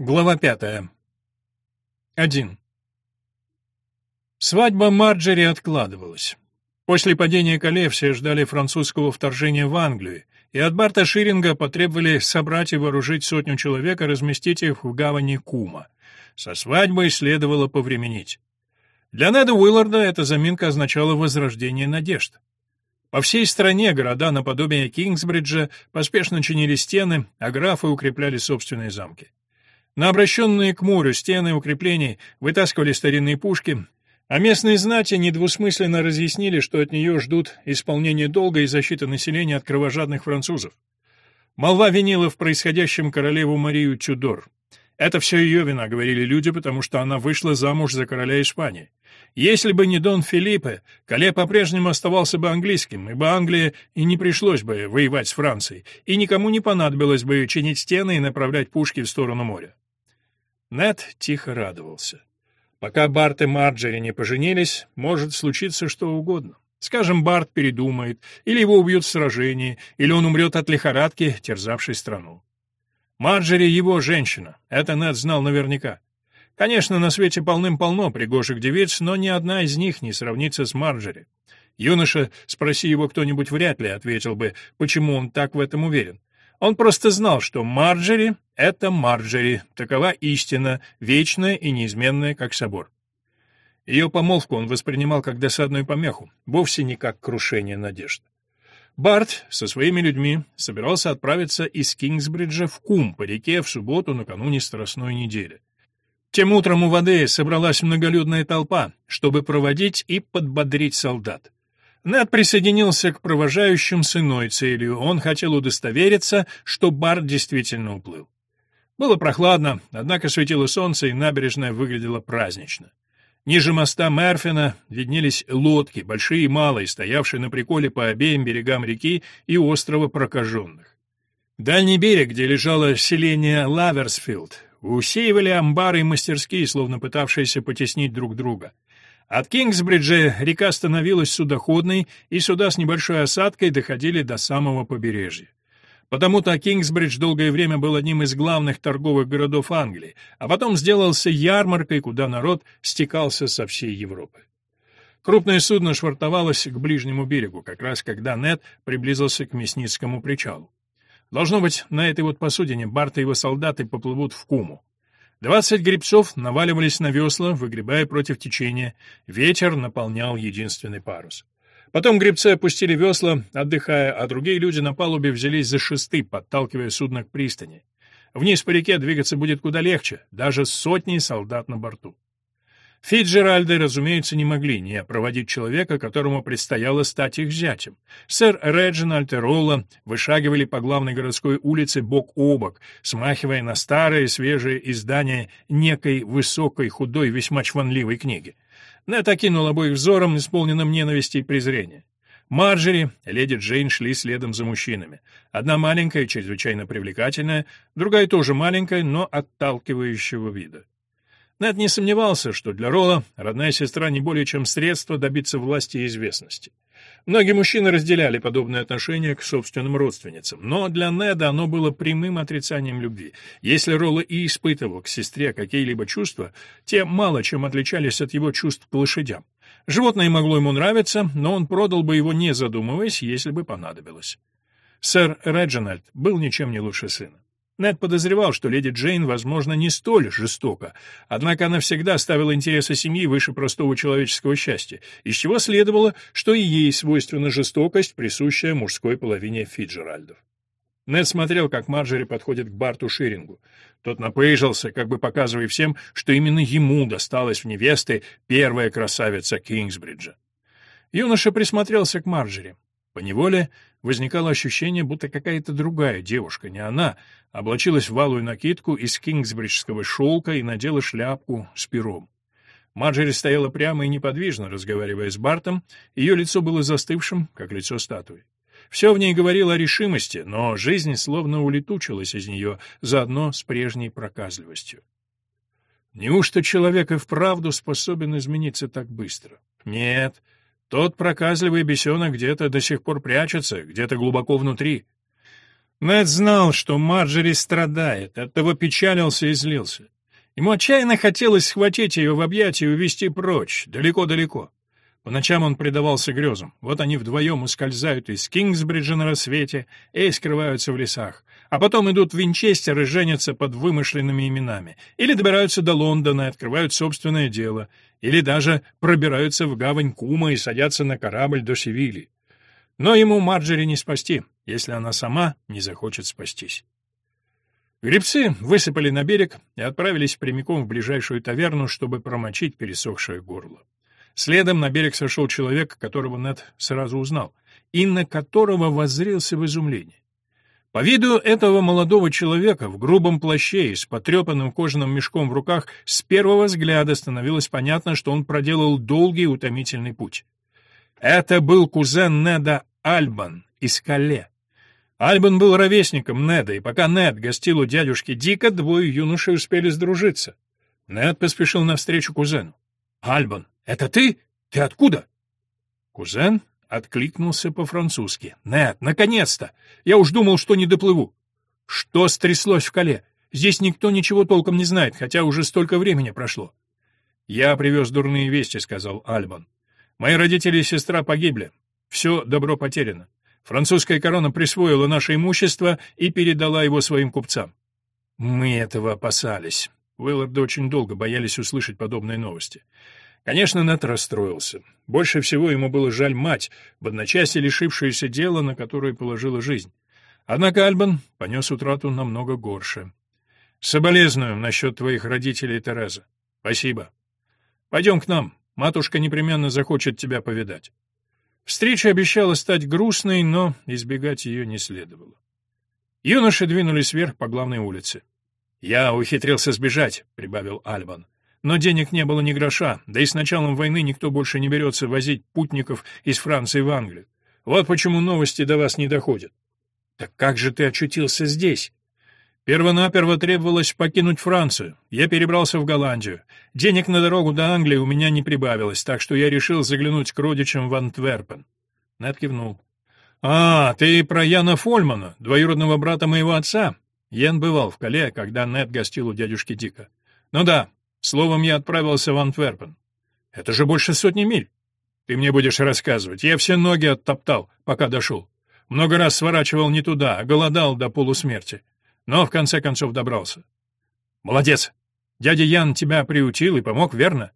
Глава пятая. Один. Свадьба Марджери откладывалась. После падения Кале все ждали французского вторжения в Англию, и от Барта Ширинга потребовали собрать и вооружить сотню человек и разместить их в гавани Кума. Со свадьбой следовало повременить. Для Неда Уилларда эта заминка означала возрождение надежд. По всей стране города наподобие Кингсбриджа поспешно чинили стены, а графы укрепляли собственные замки. На обращенные к морю стены укреплений вытаскивали старинные пушки, а местные знати недвусмысленно разъяснили, что от нее ждут исполнения долга и защиты населения от кровожадных французов. Молва винила в происходящем королеву Марию Тюдор. Это все ее вина, говорили люди, потому что она вышла замуж за короля Испании. Если бы не Дон Филиппе, Кале по-прежнему оставался бы английским, ибо Англии и не пришлось бы воевать с Францией, и никому не понадобилось бы чинить стены и направлять пушки в сторону моря. Нед тихо радовался. Пока Барт и Марджери не поженились, может случиться что угодно. Скажем, Барт передумает, или его убьют в сражении, или он умрет от лихорадки, терзавшей страну. Марджери — его женщина, это Нед знал наверняка. Конечно, на свете полным-полно пригожих девиц, но ни одна из них не сравнится с Марджери. Юноша, спроси его кто-нибудь, вряд ли ответил бы, почему он так в этом уверен. Он просто знал, что Марджери — это Марджери, такова истина, вечная и неизменная, как собор. Ее помолвку он воспринимал как досадную помеху, вовсе не как крушение надежд. Барт со своими людьми собирался отправиться из Кингсбриджа в Кум по реке в субботу накануне Страстной недели. Тем утром у воды собралась многолюдная толпа, чтобы проводить и подбодрить солдат. Нед присоединился к провожающим с иной целью. Он хотел удостовериться, что Барни действительно уплыл. Было прохладно, однако светило солнце, и набережная выглядела празднично. Ниже моста Мерфина виднелись лодки, большие и малые, стоявшие на приколе по обеим берегам реки и острова Прокаженных. Дальний берег, где лежало селение Лаверсфилд, усеивали амбары и мастерские, словно пытавшиеся потеснить друг друга. От Кингсбриджа река становилась судоходной, и суда с небольшой осадкой доходили до самого побережья. Потому-то Кингсбридж долгое время был одним из главных торговых городов Англии, а потом сделался ярмаркой, куда народ стекался со всей Европы. Крупное судно швартовалось к ближнему берегу, как раз когда Нед приблизился к Мясницкому причалу. Должно быть, на этой вот посудине Барт и его солдаты поплывут в Куму. Двадцать гребцов наваливались на весла, выгребая против течения. Ветер наполнял единственный парус. Потом гребцы опустили весла, отдыхая, а другие люди на палубе взялись за шесты, подталкивая судно к пристани. Вниз по реке двигаться будет куда легче, даже с сотней солдат на борту. Фитджеральды, разумеется, не могли не проводить человека, которому предстояло стать их зятем. Сэр Реджинальд и Ролла вышагивали по главной городской улице бок о бок, смахивая на старое свежее издание некой высокой, худой, весьма чванливой книги. Нэт окинул обоих взором, исполненным ненависти и презрения. Марджери, леди Джейн шли следом за мужчинами. Одна маленькая, чрезвычайно привлекательная, другая тоже маленькая, но отталкивающего вида. Нед не сомневался, что для Ролла родная сестра не более чем средство добиться власти и известности. Многие мужчины разделяли подобное отношение к собственным родственницам, но для Неда оно было прямым отрицанием любви. Если Ролла и испытывал к сестре какие-либо чувства, те мало чем отличались от его чувств к лошадям. Животное могло ему нравиться, но он продал бы его не задумываясь, если бы понадобилось. Сэр Реджинальд был ничем не лучше сына. Нед подозревал, что леди Джейн, возможно, не столь жестока, однако она всегда ставила интересы семьи выше простого человеческого счастья, из чего следовало, что и ей свойственна жестокость, присущая мужской половине Фиджеральдов. Нед смотрел, как Марджери подходит к Барту Ширингу. Тот напыжился, как бы показывая всем, что именно ему досталась в невесты первая красавица Кингсбриджа. Юноша присмотрелся к Марджери. Поневоле возникало ощущение, будто какая-то другая девушка, не она, облачилась в валую накидку из кингсбриджского шелка и надела шляпку с пером. Марджери стояла прямо и неподвижно, разговаривая с Бартом, ее лицо было застывшим, как лицо статуи. Все в ней говорило о решимости, но жизнь словно улетучилась из нее, заодно с прежней проказливостью. Неужто человек и вправду способен измениться так быстро? Нет, тот проказливый бесенок где-то до сих пор прячется, где-то глубоко внутри. Нед знал, что Марджери страдает, оттого печалился и злился. Ему отчаянно хотелось схватить ее в объятия и увести прочь, далеко-далеко. По ночам он предавался грезам. Вот они вдвоем ускользают из Кингсбриджа на рассвете и скрываются в лесах. А потом идут в Винчестер и женятся под вымышленными именами. Или добираются до Лондона и открывают собственное дело. Или даже пробираются в гавань Кума и садятся на корабль до Севильи. Но ему Марджери не спасти, если она сама не захочет спастись. Гребцы высыпали на берег и отправились прямиком в ближайшую таверну, чтобы промочить пересохшее горло. Следом на берег сошел человек, которого Нед сразу узнал, и на которого воззрился в изумлении. По виду этого молодого человека в грубом плаще и с потрепанным кожаным мешком в руках с первого взгляда становилось понятно, что он проделал долгий и утомительный путь. Это был кузен Неда Альбан из Кале. Альбан был ровесником Неда, и пока Нед гостил у дядюшки Дика, двое юношей успели сдружиться. Нед поспешил навстречу кузену. «Альбан, это ты? Ты откуда?» Кузен откликнулся по-французски. «Нет, наконец-то! Я уж думал, что не доплыву. Что стряслось в Кале? Здесь никто ничего толком не знает, хотя уже столько времени прошло». «Я привез дурные вести», — сказал Альбан. «Мои родители и сестра погибли. Все добро потеряно. Французская корона присвоила наше имущество и передала его своим купцам». «Мы этого опасались». Уилларды очень долго боялись услышать подобные новости. Конечно, Нэт расстроился. Больше всего ему было жаль мать, в одночасье лишившуюся дела, на которое положила жизнь. Однако Альбан понес утрату намного горше. «Соболезную насчет твоих родителей, Тереза. Спасибо. Пойдем к нам. Матушка непременно захочет тебя повидать». Встреча обещала стать грустной, но избегать ее не следовало. Юноши двинулись вверх по главной улице. «Я ухитрился сбежать», — прибавил Альбан. Но денег не было ни гроша, да и с началом войны никто больше не берется возить путников из Франции в Англию. Вот почему новости до вас не доходят. Так как же ты очутился здесь? Первонаперво требовалось покинуть Францию. Я перебрался в Голландию. Денег на дорогу до Англии у меня не прибавилось, так что я решил заглянуть к родичам в Антверпен. Нед кивнул. «А, ты про Яна Фольмана, двоюродного брата моего отца?» Ян бывал в Кале, когда Нед гостил у дядюшки Дика. «Ну да, Словом, я отправился в Антверпен. Это же больше сотни миль. Ты мне будешь рассказывать. Я все ноги оттоптал, пока дошел. Много раз сворачивал не туда, а голодал до полусмерти. Но в конце концов добрался. Молодец. Дядя Ян тебя приутил и помог, верно?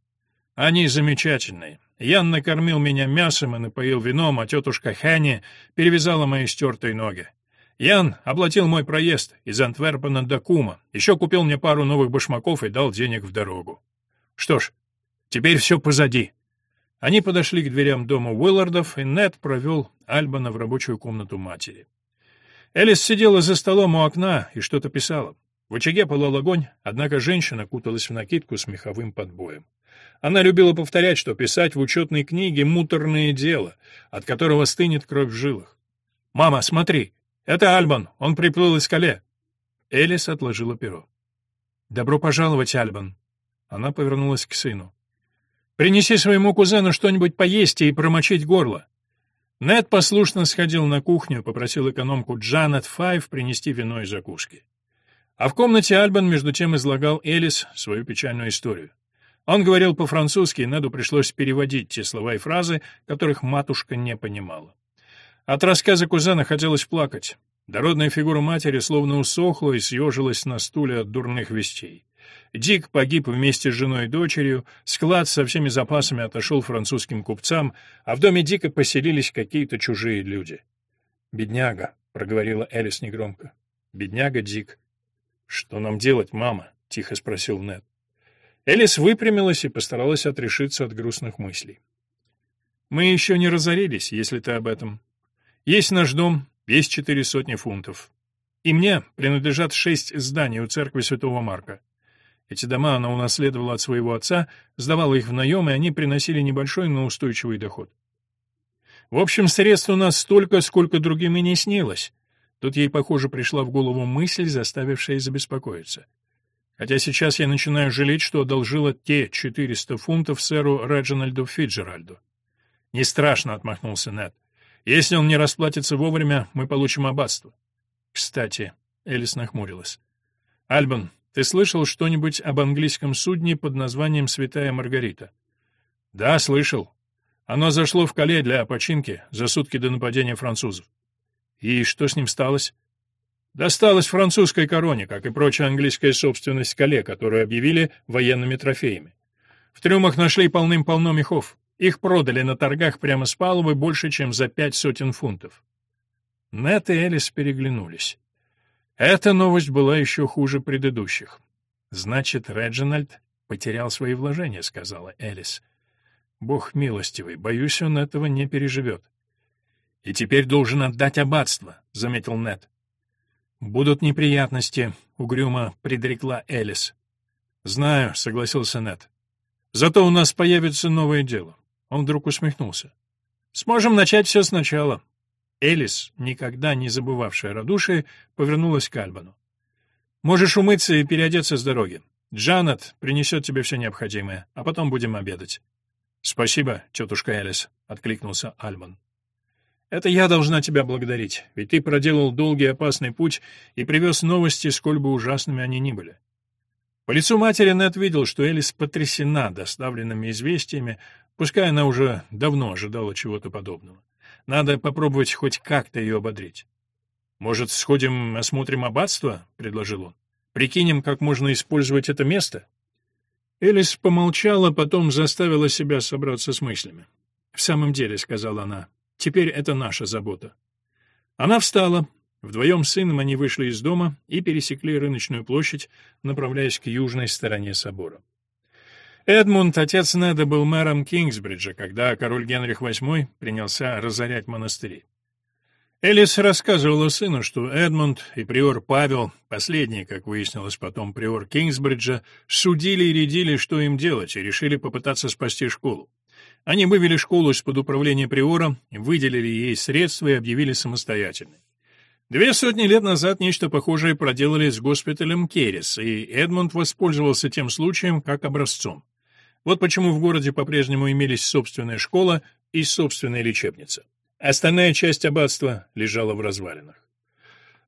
Они замечательные. Ян накормил меня мясом и напоил вином, а тетушка Ханни перевязала мои стертые ноги. Ян оплатил мой проезд из Антверпена до Кума, еще купил мне пару новых башмаков и дал денег в дорогу. Что ж, теперь все позади. Они подошли к дверям дома Уиллардов, и Нед провел Альбана в рабочую комнату матери. Элис сидела за столом у окна и что-то писала. В очаге пылал огонь, однако женщина куталась в накидку с меховым подбоем. Она любила повторять, что писать в учетной книге — муторное дело, от которого стынет кровь в жилах. «Мама, смотри!» «Это Альбан, он приплыл из Кале». Элис отложила перо. «Добро пожаловать, Альбан». Она повернулась к сыну. «Принеси своему кузену что-нибудь поесть и промочить горло». Нед послушно сходил на кухню, попросил экономку Джанет Файв принести вино и закуски. А в комнате Альбан между тем излагал Элис свою печальную историю. Он говорил по-французски, и Неду пришлось переводить те слова и фразы, которых матушка не понимала. От рассказа кузена хотелось плакать. Дородная фигура матери словно усохла и съежилась на стуле от дурных вестей. Дик погиб вместе с женой и дочерью, склад со всеми запасами отошел французским купцам, а в доме Дика поселились какие-то чужие люди. «Бедняга», — проговорила Элис негромко. «Бедняга Дик». «Что нам делать, мама?» — тихо спросил Нед. Элис выпрямилась и постаралась отрешиться от грустных мыслей. «Мы еще не разорились, если ты об этом. Есть наш дом, есть четыре сотни фунтов. И мне принадлежат шесть зданий у церкви Святого Марка. Эти дома она унаследовала от своего отца, сдавала их в наем, и они приносили небольшой, но устойчивый доход. В общем, средств у нас столько, сколько другим и не снилось. Тут ей, похоже, пришла в голову мысль, заставившая забеспокоиться. Хотя сейчас я начинаю жалеть, что одолжила те 400 фунтов сэру Реджинальду Фиджеральду. «Не страшно», — отмахнулся Нед. Если он не расплатится вовремя, мы получим аббатство. Кстати, Элис нахмурилась. Альбан, ты слышал что-нибудь об английском судне под названием «Святая Маргарита»? Да, слышал. Оно зашло в Кале для починки за сутки до нападения французов. И что с ним сталось? Досталось французской короне, как и прочая английская собственность Кале, которую объявили военными трофеями. В трюмах нашли полным-полно мехов. Их продали на торгах прямо с палубы больше, чем за пять сотен фунтов. Нет и Элис переглянулись. Эта новость была еще хуже предыдущих. «Значит, Реджинальд потерял свои вложения», — сказала Элис. «Бог милостивый, боюсь, он этого не переживет». «И теперь должен отдать аббатство», — заметил Нед. «Будут неприятности», — угрюмо предрекла Элис. «Знаю», — согласился Нед. «Зато у нас появится новое дело». Он вдруг усмехнулся. «Сможем начать все сначала». Элис, никогда не забывавшая радушие, повернулась к Альбану. «Можешь умыться и переодеться с дороги. Джанет принесет тебе все необходимое, а потом будем обедать». «Спасибо, тетушка Элис», — откликнулся Альбан. Это я должна тебя благодарить, ведь ты проделал долгий опасный путь и привез новости, сколь бы ужасными они ни были. По лицу матери Нед видел, что Элис потрясена доставленными известиями, пускай она уже давно ожидала чего-то подобного. Надо попробовать хоть как-то ее ободрить. «Может, сходим осмотрим аббатство?» — предложил он. «Прикинем, как можно использовать это место?» Элис помолчала, потом заставила себя собраться с мыслями. «В самом деле», — сказала она, Теперь это наша забота. Она встала. Вдвоем с сыном они вышли из дома и пересекли рыночную площадь, направляясь к южной стороне собора. Эдмунд, отец Неда, был мэром Кингсбриджа, когда король Генрих VIII принялся разорять монастыри. Элис рассказывала сыну, что Эдмунд и приор Павел, последний, как выяснилось потом, приор Кингсбриджа, судили и рядили, что им делать, и решили попытаться спасти школу. Они вывели школу из-под управления приора, выделили ей средства и объявили самостоятельной. Две сотни лет назад нечто похожее проделали с госпиталем Керрис, и Эдмунд воспользовался тем случаем как образцом. Вот почему в городе по-прежнему имелись собственная школа и собственная лечебница. Остальная часть аббатства лежала в развалинах.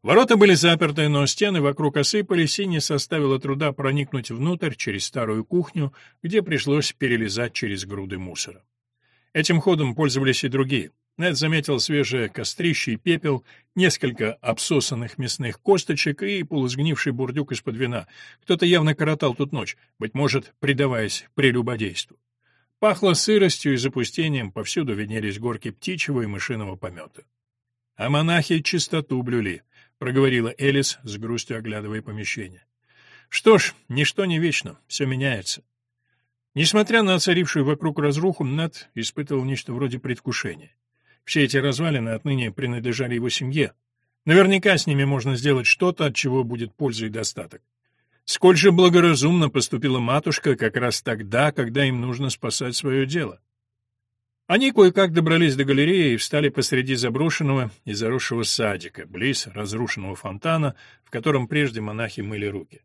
Ворота были заперты, но стены вокруг осыпались, и не составило труда проникнуть внутрь через старую кухню, где пришлось перелезать через груды мусора. Этим ходом пользовались и другие. Нед заметил свежее кострище и пепел, несколько обсосанных мясных косточек и полусгнивший бурдюк из-под вина. Кто-то явно коротал тут ночь, быть может, предаваясь прелюбодейству. Пахло сыростью и запустением, повсюду виднелись горки птичьего и мышиного помета. А монахи чистоту блюли —— проговорила Элис, с грустью оглядывая помещение. «Что ж, ничто не вечно, все меняется». Несмотря на царившую вокруг разруху, Нат испытывал нечто вроде предвкушения. Все эти развалины отныне принадлежали его семье. Наверняка с ними можно сделать что-то, от чего будет польза и достаток. Сколь же благоразумно поступила матушка как раз тогда, когда им нужно спасать свое дело. Они кое-как добрались до галереи и встали посреди заброшенного и заросшего садика, близ разрушенного фонтана, в котором прежде монахи мыли руки.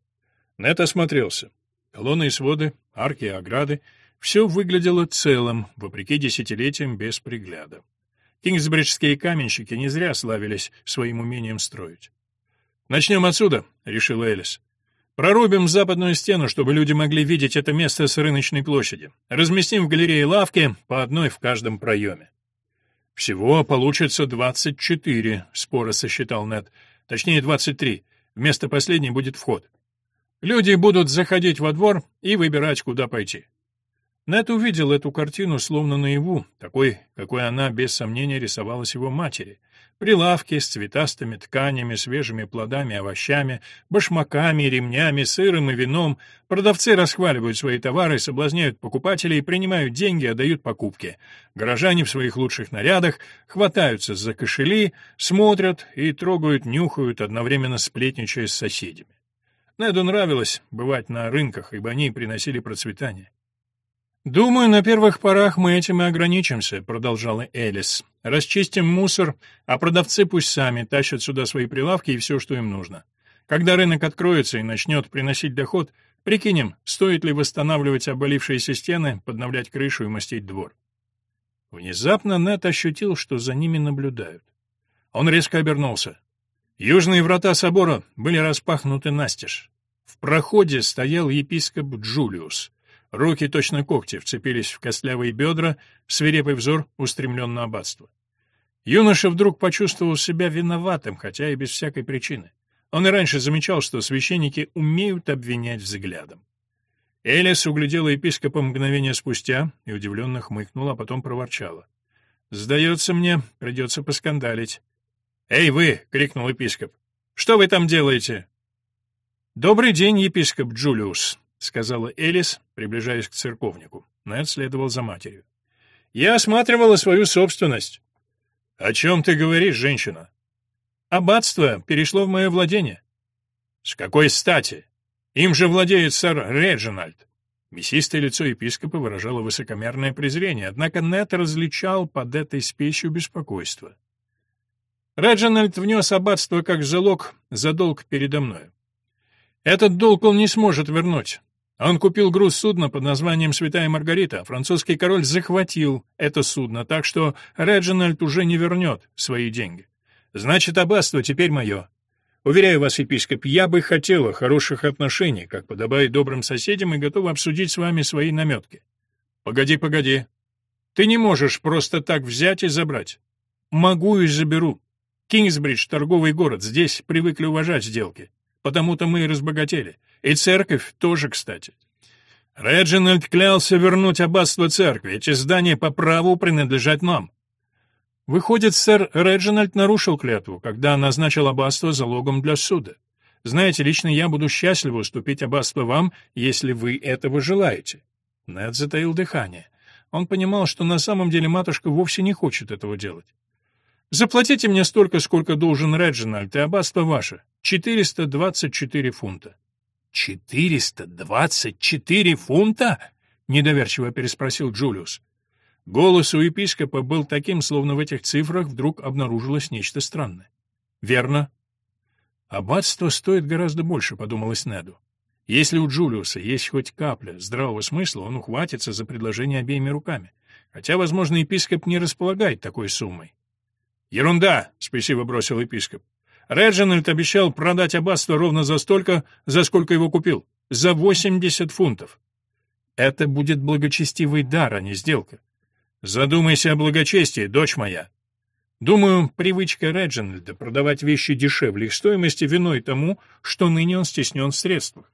Нет осмотрелся. Колонны и своды, арки и ограды — все выглядело целым, вопреки десятилетиям без пригляда. Кингсбриджские каменщики не зря славились своим умением строить. «Начнем отсюда», — решил Элис. Прорубим западную стену, чтобы люди могли видеть это место с рыночной площади. Разместим в галерее лавки, по одной в каждом проеме. Всего получится двадцать четыре, споро сосчитал Нед. Точнее, двадцать три. Вместо последней будет вход. Люди будут заходить во двор и выбирать, куда пойти. Нед увидел эту картину словно наяву, такой, какой она без сомнения рисовалась его матери. Прилавки с цветастыми тканями, свежими плодами, овощами, башмаками, ремнями, сыром и вином. Продавцы расхваливают свои товары, соблазняют покупателей, принимают деньги, отдают покупки. Горожане в своих лучших нарядах хватаются за кошели, смотрят и трогают, нюхают, одновременно сплетничая с соседями. Неду нравилось бывать на рынках, ибо они приносили процветание. «Думаю, на первых порах мы этим и ограничимся», — продолжала Элис. «Расчистим мусор, а продавцы пусть сами тащат сюда свои прилавки и все, что им нужно. Когда рынок откроется и начнет приносить доход, прикинем, стоит ли восстанавливать обвалившиеся стены, подновлять крышу и мастить двор». Внезапно Нэт ощутил, что за ними наблюдают. Он резко обернулся. Южные врата собора были распахнуты настежь. В проходе стоял епископ Джулиус. Руки, точно когти, вцепились в костлявые бедра, свирепый взор устремлен на аббатство. Юноша вдруг почувствовал себя виноватым, хотя и без всякой причины. Он и раньше замечал, что священники умеют обвинять взглядом. Элис углядела епископа мгновение спустя и удивленно хмыкнула, а потом проворчала. «Сдается мне, придется поскандалить». «Эй, вы!» — крикнул епископ. «Что вы там делаете?» «Добрый день, епископ Джулиус», — сказала Элис, приближаясь к церковнику. Нед следовал за матерью. «Я осматривала свою собственность». «О чем ты говоришь, женщина?» «Аббатство перешло в мое владение». «С какой стати? Им же владеет сэр Реджинальд». Мясистое лицо епископа выражало высокомерное презрение, однако Нет различал под этой спесью беспокойство. Реджинальд внес аббатство как залог за долг передо мною. Этот долг он не сможет вернуть. Он купил груз судна под названием «Святая Маргарита», французский король захватил это судно, так что Реджинальд уже не вернет свои деньги. Значит, аббатство теперь мое. Уверяю вас, епископ, я бы хотела хороших отношений, как подобает добрым соседям, и готова обсудить с вами свои наметки. Погоди, погоди. Ты не можешь просто так взять и забрать. Могу и заберу. Кингсбридж — торговый город, здесь привыкли уважать сделки. Потому-то мы и разбогатели. И церковь тоже, кстати. Реджинальд клялся вернуть аббатство церкви. Эти здания по праву принадлежат нам. Выходит, сэр Реджинальд нарушил клятву, когда назначил аббатство залогом для суда. Знаете, лично я буду счастлив уступить аббатство вам, если вы этого желаете. Нед затаил дыхание. Он понимал, что на самом деле матушка вовсе не хочет этого делать. Заплатите мне столько, сколько должен Реджинальд, и аббатство ваше. 424 фунта. 424 фунта? недоверчиво переспросил Джулиус. Голос у епископа был таким, словно в этих цифрах вдруг обнаружилось нечто странное. Верно. Аббатство стоит гораздо больше, подумалось Неду. Если у Джулиуса есть хоть капля здравого смысла, он ухватится за предложение обеими руками. Хотя, возможно, епископ не располагает такой суммой. «Ерунда!» — спесиво бросил епископ. Реджинальд обещал продать аббатство ровно за столько, за сколько его купил. За восемьдесят фунтов. Это будет благочестивый дар, а не сделка. Задумайся о благочестии, дочь моя. Думаю, привычка Реджинальда продавать вещи дешевле их стоимости виной тому, что ныне он стеснен в средствах.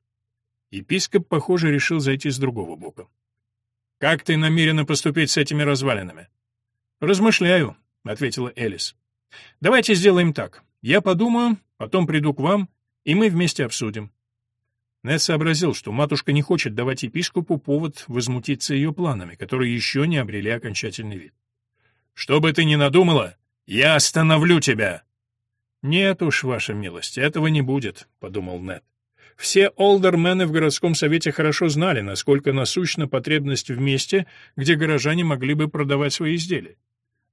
Епископ, похоже, решил зайти с другого бока. «Как ты намерена поступить с этими развалинами?» «Размышляю. — ответила Элис. «Давайте сделаем так. Я подумаю, потом приду к вам, и мы вместе обсудим». Нед сообразил, что матушка не хочет давать епископу повод возмутиться ее планами, которые еще не обрели окончательный вид. «Что бы ты ни надумала, я остановлю тебя!» «Нет уж, ваша милость, этого не будет», — подумал Нед. Все олдермены в городском совете хорошо знали, насколько насущна потребность в месте, где горожане могли бы продавать свои изделия.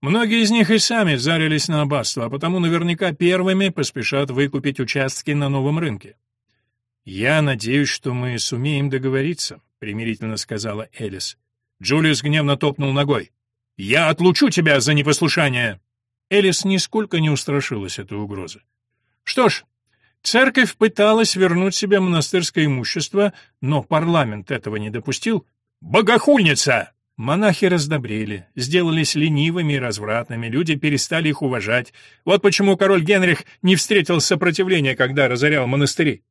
Многие из них и сами зарились на аббатство, а потому наверняка первыми поспешат выкупить участки на новом рынке. «Я надеюсь, что мы сумеем договориться», — примирительно сказала Элис. Джулиус гневно топнул ногой. «Я отлучу тебя за непослушание!» Элис нисколько не устрашилась этой угрозы. «Что ж, церковь пыталась вернуть себе монастырское имущество, но парламент этого не допустил. Богохульница!» Монахи раздобрели, сделались ленивыми и развратными, люди перестали их уважать. Вот почему король Генрих не встретил сопротивления, когда разорял монастыри.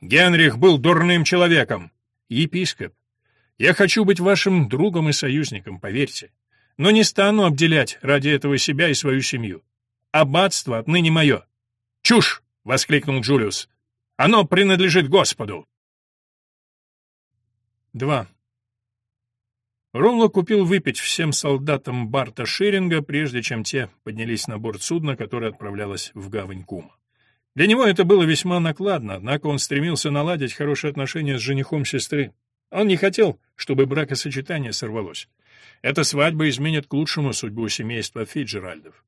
Генрих был дурным человеком. Епископ, я хочу быть вашим другом и союзником, поверьте. Но не стану обделять ради этого себя и свою семью. Аббатство отныне мое. «Чушь!» — воскликнул Джулиус. «Оно принадлежит Господу!» 2. Ролло купил выпить всем солдатам Барта Ширинга, прежде чем те поднялись на борт судна, которое отправлялось в гавань Кума. Для него это было весьма накладно, однако он стремился наладить хорошие отношения с женихом сестры. Он не хотел, чтобы бракосочетание сорвалось. Эта свадьба изменит к лучшему судьбу семейства Фиджеральдов.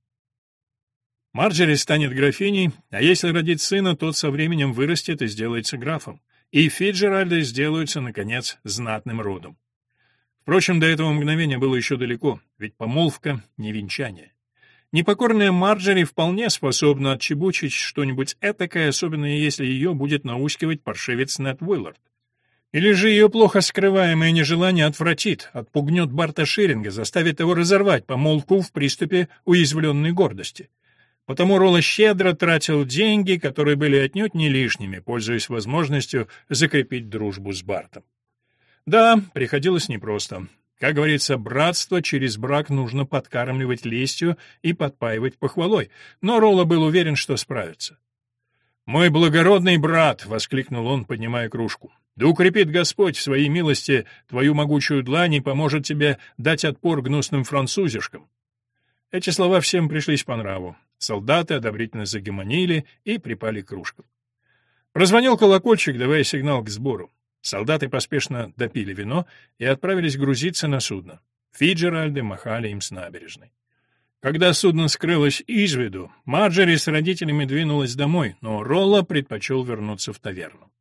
Марджери станет графиней, а если родит сына, тот со временем вырастет и сделается графом. И Фиджеральды сделаются, наконец, знатным родом. Впрочем, до этого мгновения было еще далеко, ведь помолвка — не венчание. Непокорная Марджери вполне способна отчебучить что-нибудь этакое, особенно если ее будет наускивать паршивец Нед Уиллард. Или же ее плохо скрываемое нежелание отвратит, отпугнет Барта Ширинга, заставит его разорвать помолвку в приступе уязвленной гордости. Потому Ролла щедро тратил деньги, которые были отнюдь не лишними, пользуясь возможностью закрепить дружбу с Бартом. Да, приходилось непросто. Как говорится, братство через брак нужно подкармливать лестью и подпаивать похвалой, но Ролла был уверен, что справится. «Мой благородный брат!» — воскликнул он, поднимая кружку. «Да укрепит Господь в своей милости твою могучую длань и поможет тебе дать отпор гнусным французишкам». Эти слова всем пришлись по нраву. Солдаты одобрительно загомонили и припали к кружкам. Прозвонил колокольчик, давая сигнал к сбору. Солдаты поспешно допили вино и отправились грузиться на судно. Фиджеральды махали им с набережной. Когда судно скрылось из виду, Марджери с родителями двинулась домой, но Ролла предпочел вернуться в таверну.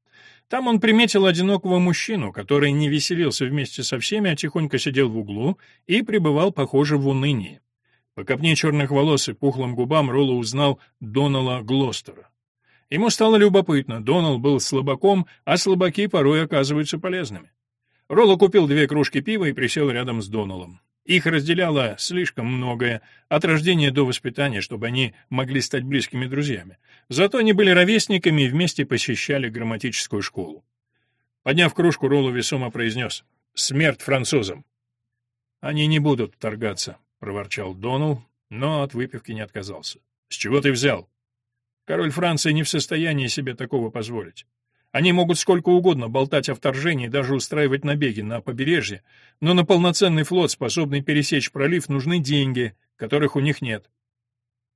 Там он приметил одинокого мужчину, который не веселился вместе со всеми, а тихонько сидел в углу и пребывал, похоже, в унынии. По копне черных волос и пухлым губам Ролла узнал Донала Глостера. Ему стало любопытно, Донал был слабаком, а слабаки порой оказываются полезными. Ролло купил две кружки пива и присел рядом с Доналом. Их разделяло слишком многое, от рождения до воспитания, чтобы они могли стать близкими друзьями. Зато они были ровесниками и вместе посещали грамматическую школу. Подняв кружку, Ролло весомо произнес «Смерть французам!» «Они не будут вторгаться», — проворчал Донал, но от выпивки не отказался. «С чего ты взял?» Король Франции не в состоянии себе такого позволить. Они могут сколько угодно болтать о вторжении, даже устраивать набеги на побережье, но на полноценный флот, способный пересечь пролив, нужны деньги, которых у них нет.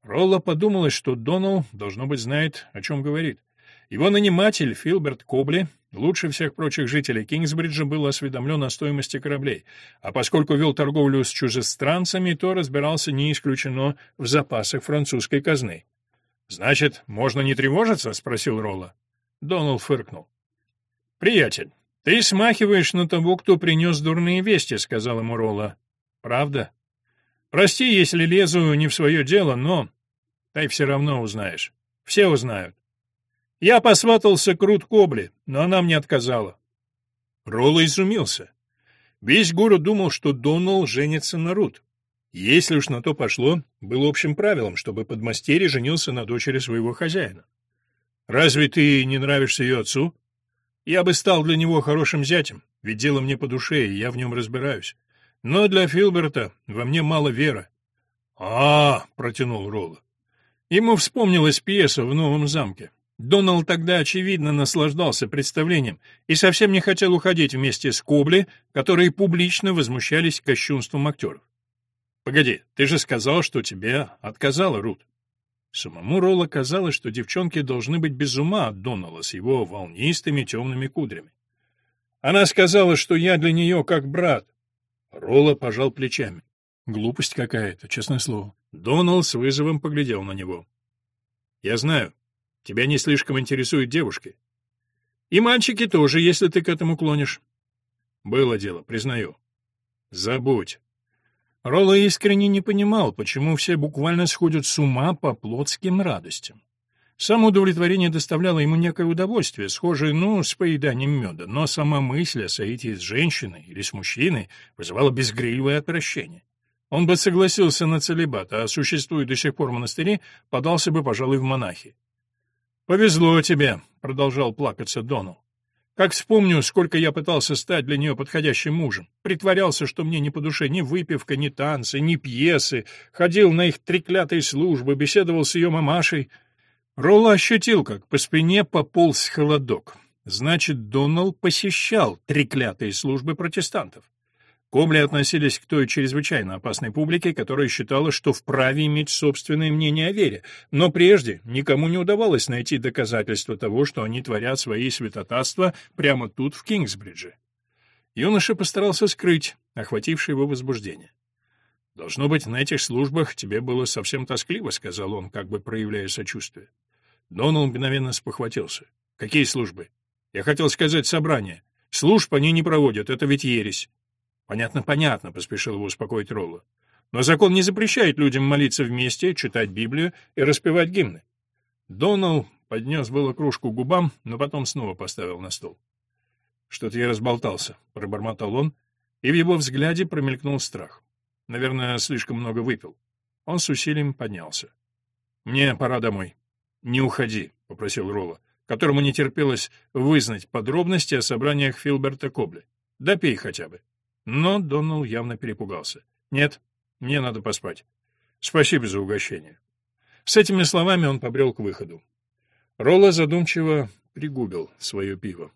Ролла подумалось, что Донал, должно быть, знает, о чем говорит. Его наниматель, Филберт Кобли, лучше всех прочих жителей Кингсбриджа, был осведомлен о стоимости кораблей, а поскольку вел торговлю с чужестранцами, то разбирался не исключено в запасах французской казны. «Значит, можно не тревожиться?» — спросил Ролла. Доналд фыркнул. «Приятель, ты смахиваешь на того, кто принес дурные вести», — сказал ему Ролла. «Правда? Прости, если лезу не в свое дело, но... Ты все равно узнаешь. Все узнают. Я посватался к Рут Кобли, но она мне отказала». Ролла изумился. Весь город думал, что Донал женится на Рут. Если уж на то пошло, было общим правилом, чтобы подмастерье женился на дочери своего хозяина. «Разве ты не нравишься ее отцу?» «Я бы стал для него хорошим зятем, ведь дело мне по душе, и я в нем разбираюсь. Но для Филберта во мне мало веры». «А, — протянул Ролла. Ему вспомнилась пьеса в новом замке. Доналд тогда, очевидно, наслаждался представлением и совсем не хотел уходить вместе с Кобли, которые публично возмущались кощунством актеров. Погоди, ты же сказал, что тебе отказала Рут. Самому Ролла казалось, что девчонки должны быть без ума от Донала с его волнистыми темными кудрями. Она сказала, что я для нее как брат. Ролла пожал плечами. Глупость какая-то, честное слово. Донал с вызовом поглядел на него. Я знаю, тебя не слишком интересуют девушки. И мальчики тоже, если ты к этому клонишь. Было дело, признаю. Забудь. Ролла искренне не понимал, почему все буквально сходят с ума по плотским радостям. Само удовлетворение доставляло ему некое удовольствие, схожее, ну, с поеданием меда, но сама мысль о соитии с женщиной или с мужчиной вызывала безгривое отвращение. Он бы согласился на целебат, а существует до сих пор монастыри, подался бы, пожалуй, в монахи. «Повезло тебе», — продолжал плакаться Донал. Как вспомню, сколько я пытался стать для нее подходящим мужем. Притворялся, что мне не по душе ни выпивка, ни танцы, ни пьесы. Ходил на их треклятые службы, беседовал с ее мамашей. Ролла ощутил, как по спине пополз холодок. Значит, Донал посещал треклятые службы протестантов. Комли относились к той чрезвычайно опасной публике, которая считала, что вправе иметь собственное мнение о вере, но прежде никому не удавалось найти доказательства того, что они творят свои святотатства прямо тут, в Кингсбридже. Юноша постарался скрыть охватившее его возбуждение. «Должно быть, на этих службах тебе было совсем тоскливо», — сказал он, как бы проявляя сочувствие. Донал мгновенно спохватился. «Какие службы?» «Я хотел сказать собрания. Служб они не проводят, это ведь ересь. «Понятно, понятно», — поспешил его успокоить Ролла. Но закон не запрещает людям молиться вместе, читать Библию и распевать гимны. Доналл поднес было кружку к губам, но потом снова поставил на стол. «Что-то я разболтался», — пробормотал он, и в его взгляде промелькнул страх. Наверное, слишком много выпил. Он с усилием поднялся. «Мне пора домой». «Не уходи», — попросил Ролла, которому не терпелось вызнать подробности о собраниях Филберта Кобли. «Допей хотя бы». Но Доннелл явно перепугался. «Нет, мне надо поспать. Спасибо за угощение». С этими словами он побрел к выходу. Ролла задумчиво пригубил свое пиво.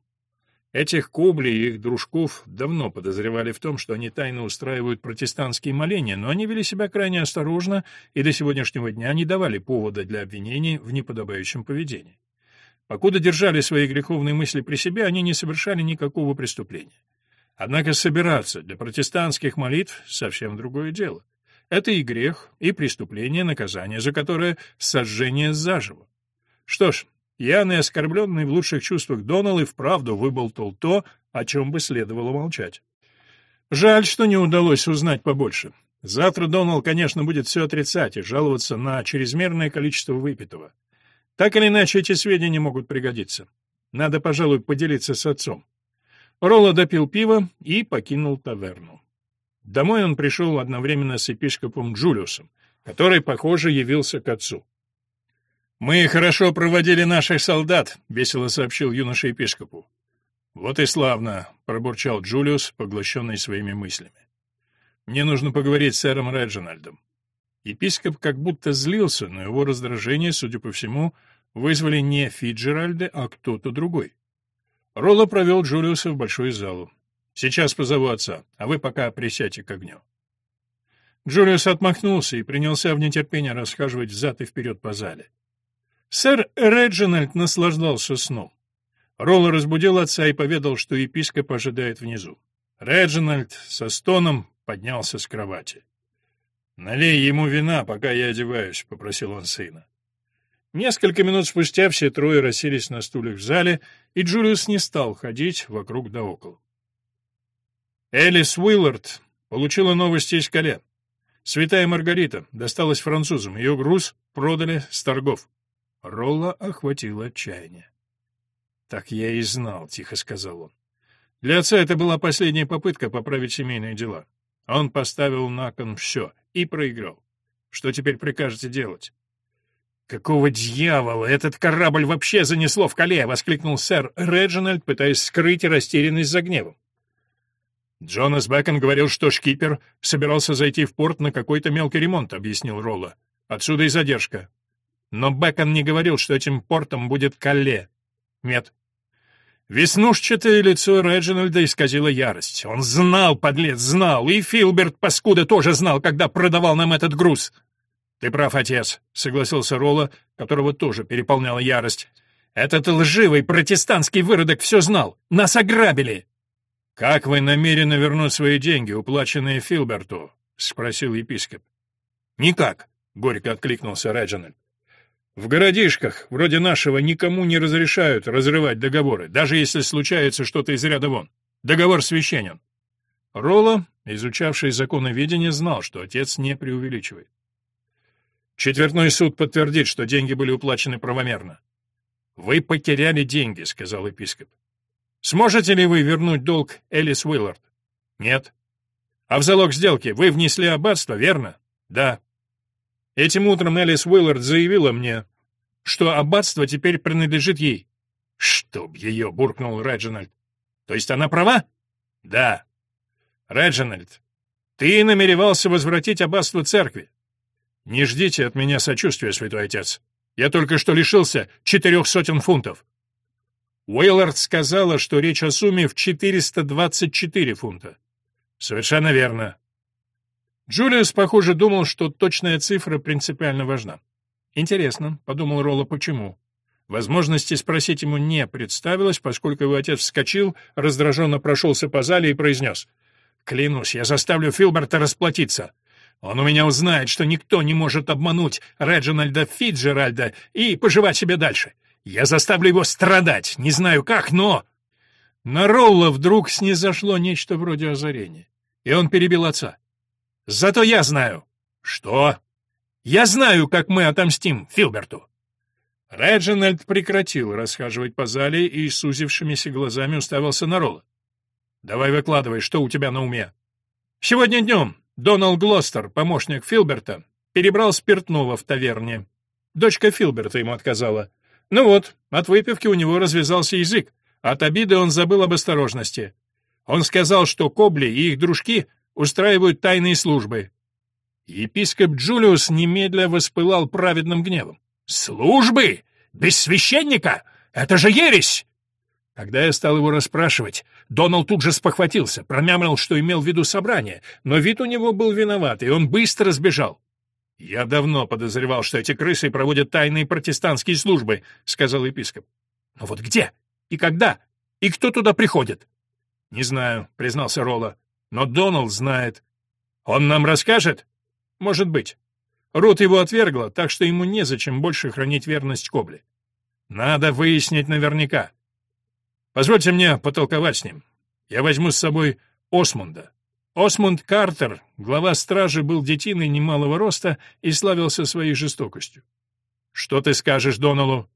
Этих Кобли и их дружков давно подозревали в том, что они тайно устраивают протестантские моления, но они вели себя крайне осторожно и до сегодняшнего дня не давали повода для обвинений в неподобающем поведении. Покуда держали свои греховные мысли при себе, они не совершали никакого преступления. Однако собираться для протестантских молитв — совсем другое дело. Это и грех, и преступление, наказание за которое — сожжение заживо. Что ж, Пьяный, оскорбленный в лучших чувствах Донал и вправду выболтал то, о чем бы следовало молчать. Жаль, что не удалось узнать побольше. Завтра Донал, конечно, будет все отрицать и жаловаться на чрезмерное количество выпитого. Так или иначе, эти сведения могут пригодиться. Надо, пожалуй, поделиться с отцом. Ролло допил пиво и покинул таверну. Домой он пришел одновременно с епископом Джулиусом, который, похоже, явился к отцу. «Мы хорошо проводили наших солдат», — весело сообщил юноша епископу. «Вот и славно», — пробурчал Джулиус, поглощенный своими мыслями. «Мне нужно поговорить с сэром Реджинальдом». Епископ как будто злился, но его раздражение, судя по всему, вызвали не Фиджеральды, а кто-то другой. Ролло провел Джулиуса в большую залу. «Сейчас позову отца, а вы пока присядьте к огню». Джулиус отмахнулся и принялся в нетерпении расхаживать взад и вперед по зале. Сэр Реджинальд наслаждался сном. Ролло разбудил отца и поведал, что епископ ожидает внизу. Реджинальд со стоном поднялся с кровати. «Налей ему вина, пока я одеваюсь», — попросил он сына. Несколько минут спустя все трое расселись на стульях в зале, и Джулиус не стал ходить вокруг да около. Элис Уиллард получила новости из Кале. Святая Маргарита досталась французам, ее груз продали с торгов. Ролла охватило отчаяние. «Так я и знал», — тихо сказал он. Для отца это была последняя попытка поправить семейные дела. Он поставил на кон все и проиграл. Что теперь прикажете делать? «Какого дьявола этот корабль вообще занесло в Кале?» — воскликнул сэр Реджинальд, пытаясь скрыть растерянность за гневом. «Джонас Бэкон говорил, что шкипер собирался зайти в порт на какой-то мелкий ремонт», — объяснил Ролла. «Отсюда и задержка. Но Бекон не говорил, что этим портом будет Калле. Нет. Веснушчатое лицо Реджинальда исказило ярость. Он знал, подлец, знал, и Филберт, паскуда, тоже знал, когда продавал нам этот груз. «Ты прав, отец», — согласился Ролла, которого тоже переполняла ярость. «Этот лживый протестантский выродок все знал. Нас ограбили!» «Как вы намерены вернуть свои деньги, уплаченные Филберту?» — спросил епископ. «Никак», — горько откликнулся Реджинальд. В городишках, вроде нашего, никому не разрешают разрывать договоры, даже если случается что-то из ряда вон. Договор священен. Ролло, изучавший законоведение, знал, что отец не преувеличивает. Четвертной суд подтвердит, что деньги были уплачены правомерно. «Вы потеряли деньги», — сказал епископ. «Сможете ли вы вернуть долг Элис Уиллард?» «Нет». «А в залог сделки вы внесли аббатство, верно?» «Да». Этим утром Элис Уиллард заявила мне, что аббатство теперь принадлежит ей. «Чтоб ее!» — буркнул Реджинальд. «То есть она права?» «Да». «Реджинальд, ты намеревался возвратить аббатство церкви?» «Не ждите от меня сочувствия, святой отец. Я только что лишился четырех сотен фунтов». Уиллард сказала, что речь о сумме в 424 фунта. «Совершенно верно. Джулиус, похоже, думал, что точная цифра принципиально важна. «Интересно», — подумал Ролло, — «почему?» Возможности спросить ему не представилось, поскольку его отец вскочил, раздраженно прошелся по зале и произнес. «Клянусь, я заставлю Филберта расплатиться. Он у меня узнает, что никто не может обмануть Реджинальда Фиджеральда и поживать себе дальше. Я заставлю его страдать, не знаю как, но...» На Ролла вдруг снизошло нечто вроде озарения, и он перебил отца. Зато я знаю. Что? Я знаю, как мы отомстим Филберту. Реджинальд прекратил расхаживать по зале и сузившимися глазами уставился на Ролла. «Давай выкладывай, что у тебя на уме?» «Сегодня днем Доналд Глостер, помощник Филберта, перебрал спиртного в таверне. Дочка Филберта ему отказала. Ну вот, от выпивки у него развязался язык. От обиды он забыл об осторожности. Он сказал, что Кобли и их дружки устраивают тайные службы. Епископ Джулиус немедля воспылал праведным гневом. «Службы? Без священника? Это же ересь!» Когда я стал его расспрашивать, Доналд тут же спохватился, промямлил, что имел в виду собрание, но вид у него был виноват, и он быстро сбежал. «Я давно подозревал, что эти крысы проводят тайные протестантские службы», — сказал епископ. «Но вот где? И когда? И кто туда приходит?» «Не знаю», — признался Ролла. «Но Доналд знает. Он нам расскажет?» «Может быть. Рут его отвергла, так что ему незачем больше хранить верность Кобле. Надо выяснить наверняка. Позвольте мне потолковать с ним. Я возьму с собой Осмунда. Осмунд Картер, глава стражи, был детиной немалого роста и славился своей жестокостью. Что ты скажешь Доналу?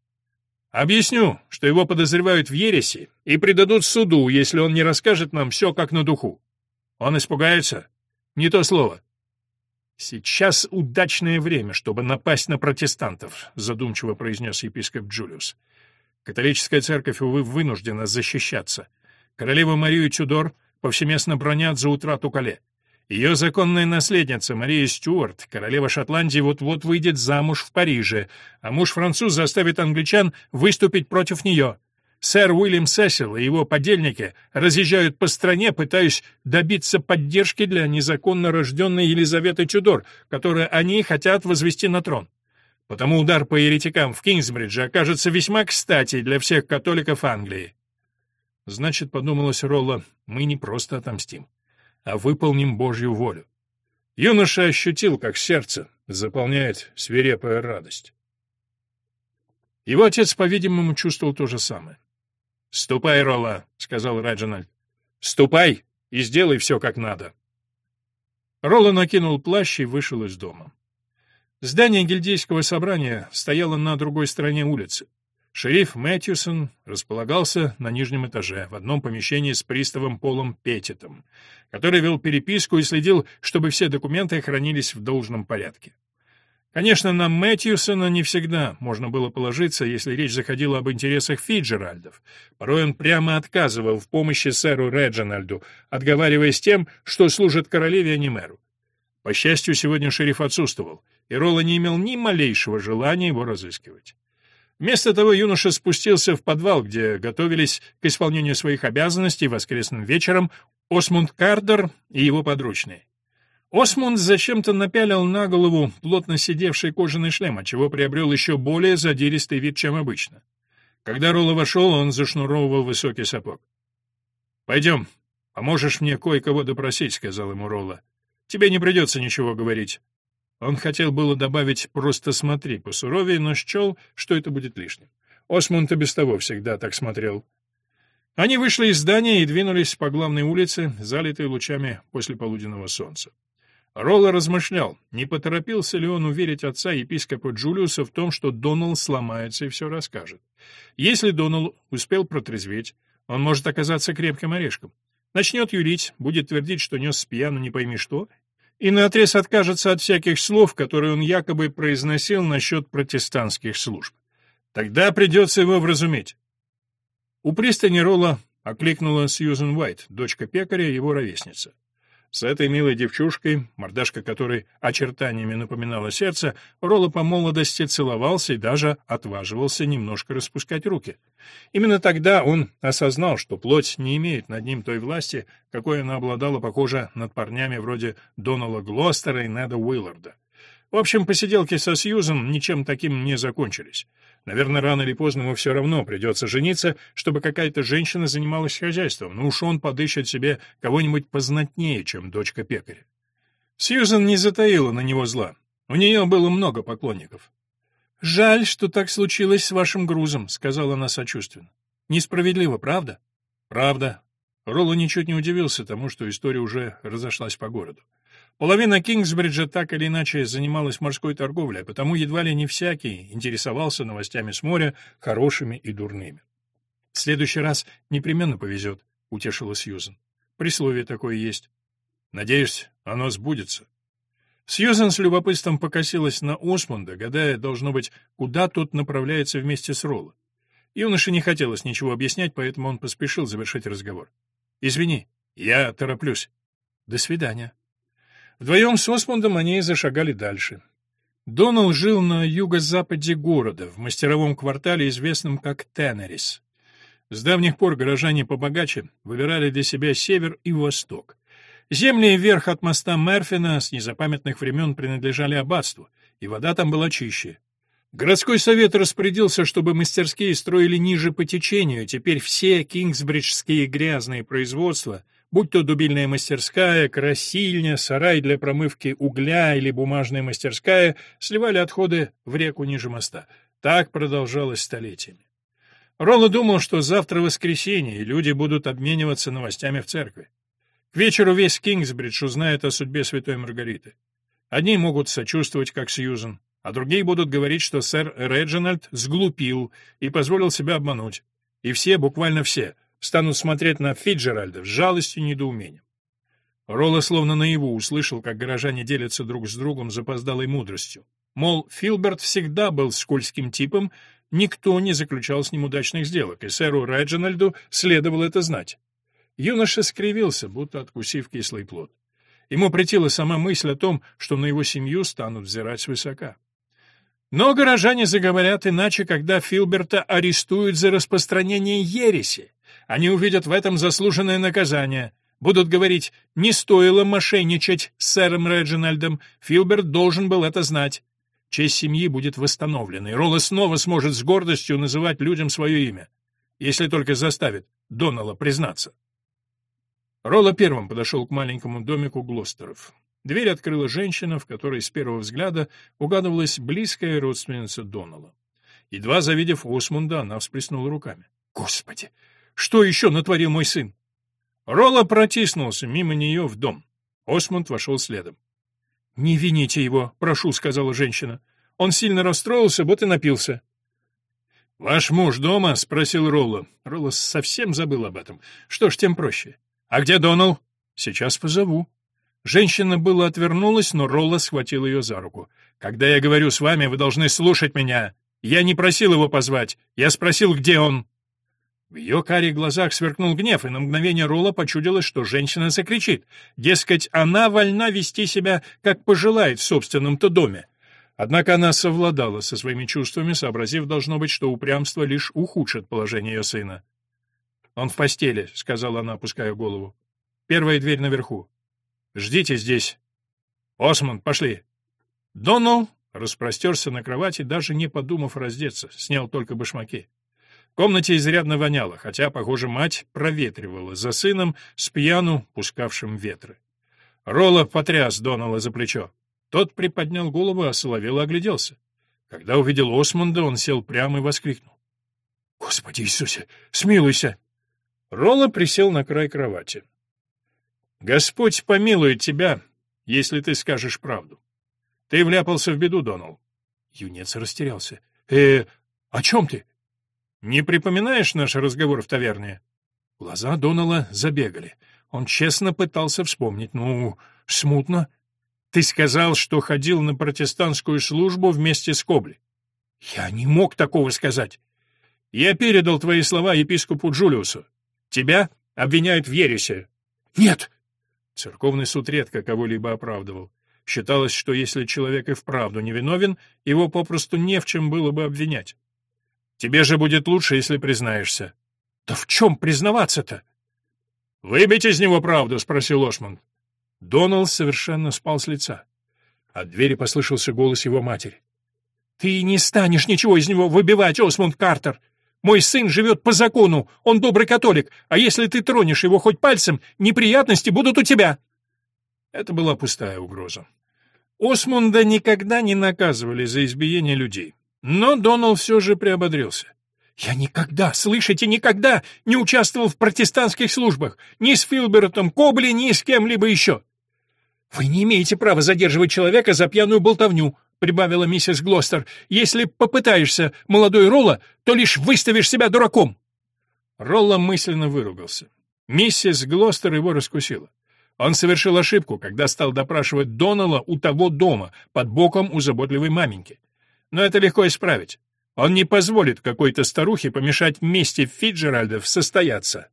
Объясню, что его подозревают в ереси и предадут суду, если он не расскажет нам все как на духу. Он испугается? Не то слово. Сейчас удачное время, чтобы напасть на протестантов, задумчиво произнес епископ Джулиус. Католическая церковь, увы, вынуждена защищаться. Королеву Марию Тюдор повсеместно бронят за утрату Кале. Ее законная наследница Мария Стюарт, королева Шотландии, вот-вот выйдет замуж в Париже, а муж-француз заставит англичан выступить против нее. Сэр Уильям Сесил и его подельники разъезжают по стране, пытаясь добиться поддержки для незаконно рожденной Елизаветы Чудор, которую они хотят возвести на трон. Потому удар по еретикам в Кингсбридже окажется весьма кстати для всех католиков Англии. Значит, подумалось Ролла, мы не просто отомстим а выполним Божью волю. Юноша ощутил, как сердце заполняет свирепая радость. Его отец, по-видимому, чувствовал то же самое. «Ступай, Ролла», — сказал Реджинальд. «Ступай и сделай все как надо». Ролла накинул плащ и вышел из дома. Здание гильдейского собрания стояло на другой стороне улицы. Шериф Мэтьюсон располагался на нижнем этаже, в одном помещении с приставом Полом Петтитом, который вел переписку и следил, чтобы все документы хранились в должном порядке. Конечно, на Мэтьюсона не всегда можно было положиться, если речь заходила об интересах Фиджеральдов. Порой он прямо отказывал в помощи сэру Реджинальду, отговариваясь тем, что служит королеве, а не мэру. По счастью, сегодня шериф отсутствовал, и Ролла не имел ни малейшего желания его разыскивать. Вместо того юноша спустился в подвал, где готовились к исполнению своих обязанностей воскресным вечером Осмунд Кардер и его подручные. Осмунд зачем-то напялил на голову плотно сидевший кожаный шлем, отчего приобрел еще более задиристый вид, чем обычно. Когда Ролла вошел, он зашнуровывал высокий сапог. «Пойдем, поможешь мне кое-кого допросить», — сказал ему Ролла. «Тебе не придется ничего говорить. Он хотел было добавить «просто смотри посуровее», но счел, что это будет лишним. Осмунд и без того всегда так смотрел. Они вышли из здания и двинулись по главной улице, залитой лучами после полуденного солнца. Ролло размышлял, не поторопился ли он уверить отца епископа Джулиуса в том, что Доналд сломается и все расскажет. Если Доналд успел протрезветь, он может оказаться крепким орешком. Начнет юрить, будет твердить, что нес с пьяну не пойми что, и наотрез откажется от всяких слов, которые он якобы произносил насчет протестантских служб. Тогда придется его вразуметь. У пристани Ролла окликнула Сьюзен Уайт, дочка пекаря, его ровесница. С этой милой девчушкой, мордашка которой очертаниями напоминала сердце, Ролла по молодости целовался и даже отваживался немножко распускать руки. Именно тогда он осознал, что плоть не имеет над ним той власти, какой она обладала, похоже, над парнями вроде Донала Глостера и Неда Уилларда. В общем, посиделки со Сьюзен ничем таким не закончились. Наверное, рано или поздно ему все равно придется жениться, чтобы какая-то женщина занималась хозяйством, но уж он подыщет себе кого-нибудь познатнее, чем дочка пекаря. Сьюзен не затаила на него зла. У нее было много поклонников. «Жаль, что так случилось с вашим грузом», — сказала она сочувственно. «Несправедливо, правда?» «Правда». Ролло ничуть не удивился тому, что история уже разошлась по городу. Половина Кингсбриджа так или иначе занималась морской торговлей, потому едва ли не всякий интересовался новостями с моря, хорошими и дурными. «В следующий раз непременно повезет», — утешила Сьюзен. «Присловие такое есть. Надеюсь, оно сбудется». Сьюзен с любопытством покосилась на Осмонда, гадая, должно быть, куда тот направляется вместе с Ролло. Юноше не хотелось ничего объяснять, поэтому он поспешил завершить разговор. «Извини, я тороплюсь. До свидания». Вдвоем с Осмондом они зашагали дальше. Доналл жил на юго-западе города, в мастеровом квартале, известном как Тенерис. С давних пор горожане побогаче выбирали для себя север и восток. Земли вверх от моста Мерфина с незапамятных времен принадлежали аббатству, и вода там была чище. Городской совет распорядился, чтобы мастерские строили ниже по течению, теперь все кингсбриджские грязные производства — будь то дубильная мастерская, красильня, сарай для промывки угля или бумажная мастерская, сливали отходы в реку ниже моста. Так продолжалось столетиями. Ролло думал, что завтра воскресенье, и люди будут обмениваться новостями в церкви. К вечеру весь Кингсбридж узнает о судьбе святой Маргариты. Одни могут сочувствовать, как Сьюзен, а другие будут говорить, что сэр Реджинальд сглупил и позволил себя обмануть. И все, буквально все, станут смотреть на Фиджеральда с жалостью и недоумением. Ролла словно наяву услышал, как горожане делятся друг с другом запоздалой мудростью. Мол, Филберт всегда был скользким типом, никто не заключал с ним удачных сделок, и сэру Реджинальду следовало это знать. Юноша скривился, будто откусив кислый плод. Ему претила сама мысль о том, что на его семью станут взирать свысока. Но горожане заговорят иначе, когда Филберта арестуют за распространение ереси. Они увидят в этом заслуженное наказание. Будут говорить, не стоило мошенничать с сэром Реджинальдом, Филберт должен был это знать. Честь семьи будет восстановлена, и Ролла снова сможет с гордостью называть людям свое имя, если только заставит Донала признаться. Ролла первым подошел к маленькому домику Глостеров. Дверь открыла женщина, в которой с первого взгляда угадывалась близкая родственница Донала. Едва завидев Осмунда, она всплеснула руками. «Господи! Что еще натворил мой сын? Ролла протиснулся мимо нее в дом. Осмонд вошел следом. «Не вините его, прошу», — сказала женщина. «Он сильно расстроился, вот и напился». «Ваш муж дома?» — спросил Ролла. Ролла совсем забыл об этом. «Что ж, тем проще. А где Донал?» «Сейчас позову». Женщина было отвернулась, но Ролла схватил ее за руку. «Когда я говорю с вами, вы должны слушать меня. Я не просил его позвать. Я спросил, где он». В ее карих глазах сверкнул гнев, и на мгновение Ролла почудилось, что женщина закричит. Дескать, она вольна вести себя, как пожелает в собственном-то доме. Однако она совладала со своими чувствами, сообразив, должно быть, что упрямство лишь ухудшит положение ее сына. «Он в постели», — сказала она, опуская голову. «Первая дверь наверху. Ждите здесь. Осмонд, пошли». Донал распростерся на кровати, даже не подумав раздеться, снял только башмаки. Комнате изрядно воняло, хотя, похоже, мать проветривала за сыном с пьяну, пускавшим ветры. Ролла потряс Донала за плечо. Тот приподнял голову, а соловел огляделся. Когда увидел Осмонда, он сел прямо и воскликнул. «Господи Иисусе, смилуйся!» Ролла присел на край кровати. «Господь помилует тебя, если ты скажешь правду. Ты вляпался в беду, Донал». Юнец растерялся. «Э, о чем ты?» Не припоминаешь наш разговор в таверне? Глаза Донала забегали. Он честно пытался вспомнить. Ну, смутно. Ты сказал, что ходил на протестантскую службу вместе с Кобли. Я не мог такого сказать. Я передал твои слова епископу Джулиусу. Тебя обвиняют в ересе. Нет. Церковный суд редко кого-либо оправдывал. Считалось, что если человек и вправду невиновен, его попросту не в чем было бы обвинять. Тебе же будет лучше, если признаешься. Да в чем признаваться-то? Выбить из него правду, спросил Ошман. Доналл совершенно спал с лица. От двери послышался голос его матери. Ты не станешь ничего из него выбивать, Осмонд Картер. Мой сын живет по закону, он добрый католик, а если ты тронешь его хоть пальцем, неприятности будут у тебя. Это была пустая угроза. Осмунда никогда не наказывали за избиение людей. Но Доналл все же приободрился. Я никогда, слышите, никогда не участвовал в протестантских службах, ни с Филбертом Кобли, ни с кем-либо еще. Вы не имеете права задерживать человека за пьяную болтовню, прибавила миссис Глостер. Если попытаешься, молодой Ролла, то лишь выставишь себя дураком. Ролла мысленно выругался. Миссис Глостер его раскусила. Он совершил ошибку, когда стал допрашивать Донала у того дома, под боком у заботливой маменьки. Но это легко исправить. Он не позволит какой-то старухе помешать мести Фиджеральдов состояться.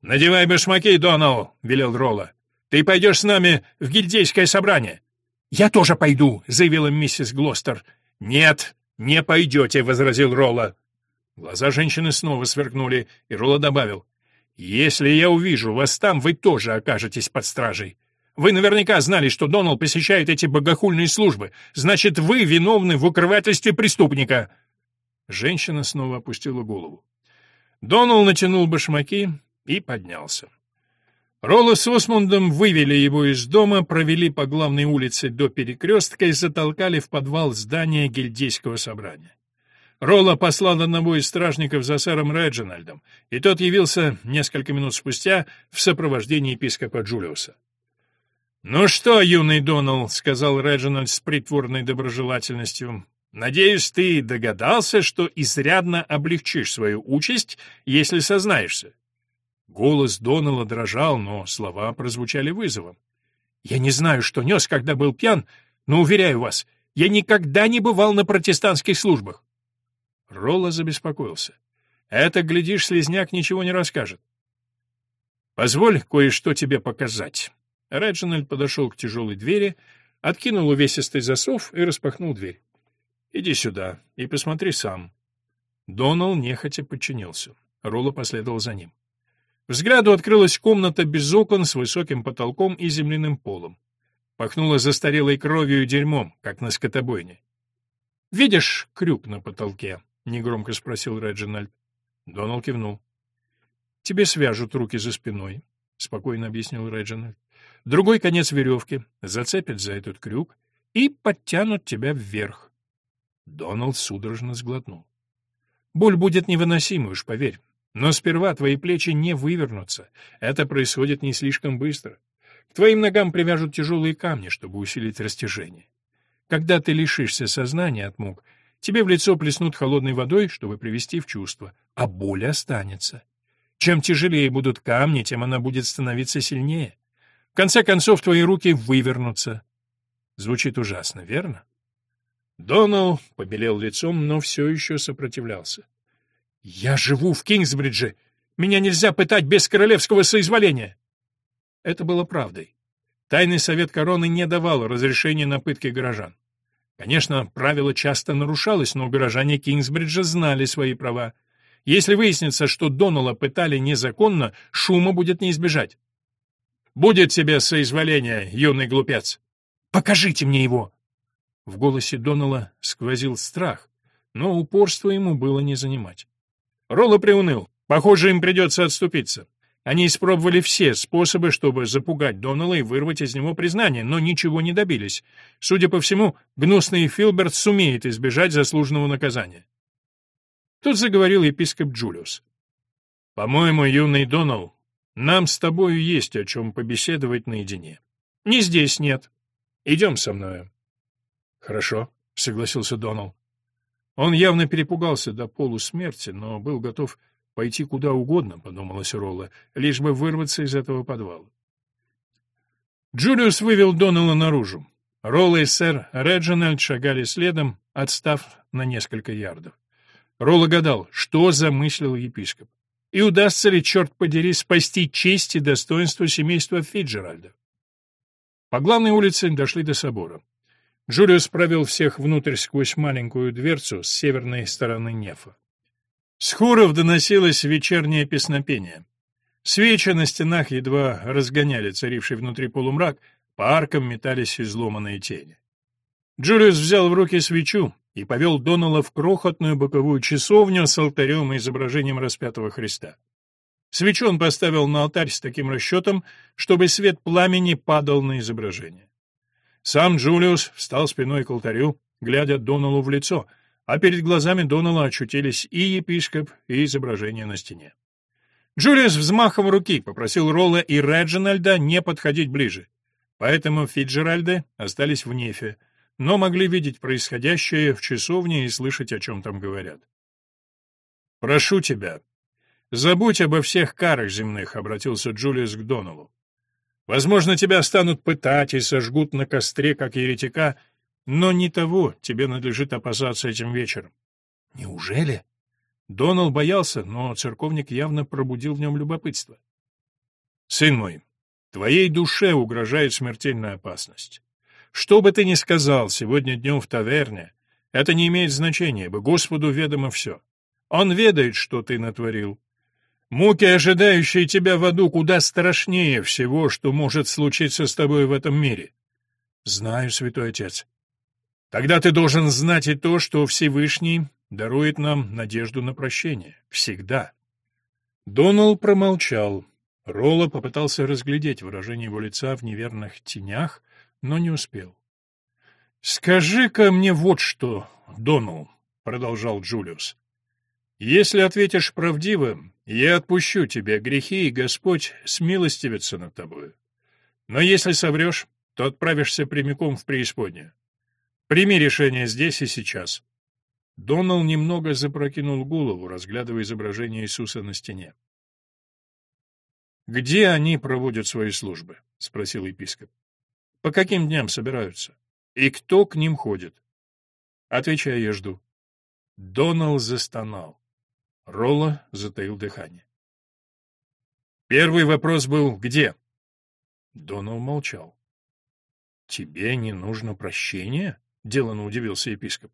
«Надевай башмаки, Донал», — велел Ролла. «Ты пойдешь с нами в гильдейское собрание». «Я тоже пойду», — заявила миссис Глостер. «Нет, не пойдете», — возразил Ролла. Глаза женщины снова сверкнули, и Ролла добавил. «Если я увижу вас там, вы тоже окажетесь под стражей. Вы наверняка знали, что Донал посещает эти богохульные службы. Значит, вы виновны в укрывательстве преступника». Женщина снова опустила голову. Донал натянул башмаки и поднялся. Ролла с Осмундом вывели его из дома, провели по главной улице до перекрестка и затолкали в подвал здания гильдейского собрания. Ролла послал одного из стражников за сэром Реджинальдом, и тот явился несколько минут спустя в сопровождении епископа Джулиуса. «Ну что, юный Донал», — сказал Реджинальд с притворной доброжелательностью, Надеюсь, ты догадался, что изрядно облегчишь свою участь, если сознаешься. Голос Донала дрожал, но слова прозвучали вызовом. Я не знаю, что нес, когда был пьян, но уверяю вас, я никогда не бывал на протестантских службах. Ролла забеспокоился. Это, глядишь, слезняк ничего не расскажет. Позволь кое-что тебе показать. Реджинальд подошел к тяжелой двери, откинул увесистый засов и распахнул дверь. Иди сюда и посмотри сам. Донал нехотя подчинился. Ролла последовал за ним. Взгляду открылась комната без окон с высоким потолком и земляным полом. Пахнуло застарелой кровью и дерьмом, как на скотобойне. «Видишь крюк на потолке?» — негромко спросил Реджинальд. Донал кивнул. «Тебе свяжут руки за спиной», — спокойно объяснил Реджинальд. «Другой конец веревки зацепят за этот крюк и подтянут тебя вверх. Доналд судорожно сглотнул. Боль будет невыносимой, уж поверь. Но сперва твои плечи не вывернутся. Это происходит не слишком быстро. К твоим ногам привяжут тяжелые камни, чтобы усилить растяжение. Когда ты лишишься сознания от мук, тебе в лицо плеснут холодной водой, чтобы привести в чувство, а боль останется. Чем тяжелее будут камни, тем она будет становиться сильнее. В конце концов, твои руки вывернутся. Звучит ужасно, верно? Донал побелел лицом, но все еще сопротивлялся. «Я живу в Кингсбридже! Меня нельзя пытать без королевского соизволения!» Это было правдой. Тайный совет короны не давал разрешения на пытки горожан. Конечно, правило часто нарушалось, но горожане Кингсбриджа знали свои права. Если выяснится, что Донала пытали незаконно, шума будет не избежать. «Будет тебе соизволение, юный глупец!» «Покажите мне его!» В голосе Донала сквозил страх, но упорство ему было не занимать. Ролла приуныл. Похоже, им придется отступиться. Они испробовали все способы, чтобы запугать Донала и вырвать из него признание, но ничего не добились. Судя по всему, гнусный Филберт сумеет избежать заслуженного наказания. Тут заговорил епископ Джулиус. «По-моему, юный Донал, нам с тобою есть о чем побеседовать наедине. Не здесь нет. Идем со мною». «Хорошо», — согласился Донал. Он явно перепугался до полусмерти, но был готов пойти куда угодно, подумалось Ролла, лишь бы вырваться из этого подвала. Джулиус вывел Донала наружу. Ролла и сэр Реджинальд шагали следом, отстав на несколько ярдов. Ролла гадал, что замыслил епископ. И удастся ли, черт подери, спасти честь и достоинство семейства Фиджеральда. По главной улице дошли до собора. Джулиус провел всех внутрь сквозь маленькую дверцу с северной стороны нефа. С хоров доносилось вечернее песнопение. Свечи на стенах едва разгоняли царивший внутри полумрак, по аркам метались изломанные тени. Джулиус взял в руки свечу и повел Донала в крохотную боковую часовню с алтарем и изображением распятого Христа. Свечу он поставил на алтарь с таким расчетом, чтобы свет пламени падал на изображение. Сам Джулиус встал спиной к алтарю, глядя Доналу в лицо, а перед глазами Донала очутились и епископ, и изображение на стене. Джулиус взмахом руки попросил Ролла и Реджинальда не подходить ближе, поэтому Фиджеральды остались в нефе, но могли видеть происходящее в часовне и слышать, о чем там говорят. «Прошу тебя, забудь обо всех карах земных», — обратился Джулиус к Доналу. «Возможно, тебя станут пытать и сожгут на костре, как еретика, но не того тебе надлежит опасаться этим вечером». «Неужели?» Донал боялся, но церковник явно пробудил в нем любопытство. «Сын мой, твоей душе угрожает смертельная опасность. Что бы ты ни сказал сегодня днем в таверне, это не имеет значения, ибо Господу ведомо все. Он ведает, что ты натворил. Муки, ожидающие тебя в аду, куда страшнее всего, что может случиться с тобой в этом мире. Знаю, святой отец. Тогда ты должен знать и то, что Всевышний дарует нам надежду на прощение. Всегда. Донал промолчал. Ролла попытался разглядеть выражение его лица в неверных тенях, но не успел. «Скажи-ка мне вот что, Донал», — продолжал Джулиус. «Если ответишь правдиво, я отпущу тебе грехи, и Господь смилостивится над тобою. Но если соврешь, то отправишься прямиком в преисподнюю. Прими решение здесь и сейчас». Донал немного запрокинул голову, разглядывая изображение Иисуса на стене. «Где они проводят свои службы?» — спросил епископ. По каким дням собираются? И кто к ним ходит? Отвечай, я жду. Донал застонал. Ролла затаил дыхание. Первый вопрос был «Где?». Донал молчал. «Тебе не нужно прощения?» — деланно удивился епископ.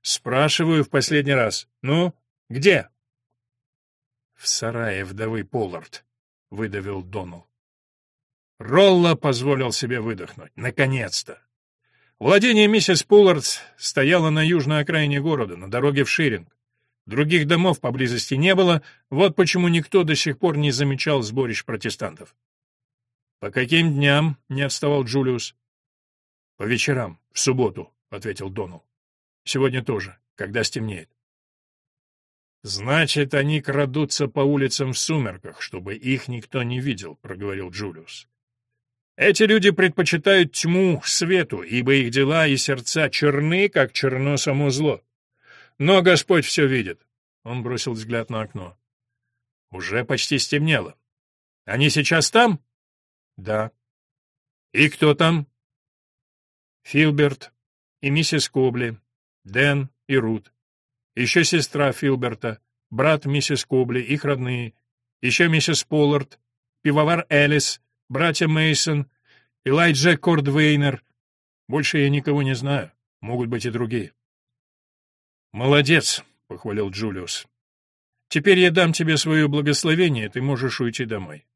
«Спрашиваю в последний раз. Ну, где?» «В сарае вдовы Поллард», — выдавил Донал. Ролла позволил себе выдохнуть. Наконец-то! Владение миссис Пуллардс стояло на южной окраине города, на дороге в Ширинг. Других домов поблизости не было, вот почему никто до сих пор не замечал сборищ протестантов. «По каким дням?» — не отставал Джулиус. «По вечерам, в субботу», — ответил Донал. «Сегодня тоже, когда стемнеет». «Значит, они крадутся по улицам в сумерках, чтобы их никто не видел», — проговорил Джулиус. Эти люди предпочитают тьму свету, ибо их дела и сердца черны, как черно само зло. Но Господь все видит. Он бросил взгляд на окно. Уже почти стемнело. Они сейчас там? Да. И кто там? Филберт и миссис Кобли, Дэн и Рут. Еще сестра Филберта, брат миссис Кобли, их родные. Еще миссис Поллард, пивовар Элис, братья Мейсон, Элайджа Кордвейнер. Больше я никого не знаю. Могут быть и другие. Молодец, похвалил Джулиус. Теперь я дам тебе свое благословение, ты можешь уйти домой.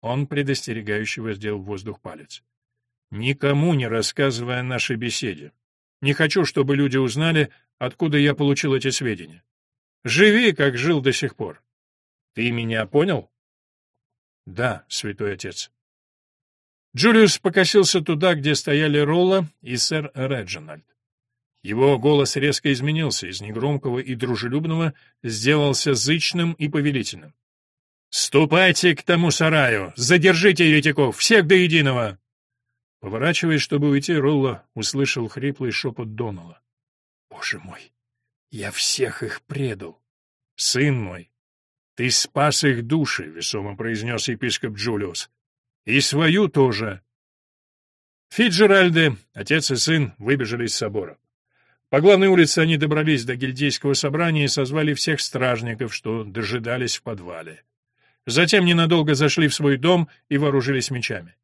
Он предостерегающе воздел в воздух палец. Никому не рассказывая о нашей беседе. Не хочу, чтобы люди узнали, откуда я получил эти сведения. Живи, как жил до сих пор. Ты меня понял? Да, святой отец. Джулиус покосился туда, где стояли Ролла и сэр Реджинальд. Его голос резко изменился, из негромкого и дружелюбного сделался зычным и повелительным. «Ступайте к тому сараю! Задержите еретиков! Всех до единого!» Поворачиваясь, чтобы уйти, Ролла услышал хриплый шепот Донала. «Боже мой! Я всех их предал! Сын мой, ты спас их души!» — весомо произнес епископ Джулиус. И свою тоже. Фиджеральды, отец и сын, выбежали из собора. По главной улице они добрались до гильдейского собрания и созвали всех стражников, что дожидались в подвале. Затем ненадолго зашли в свой дом и вооружились мечами.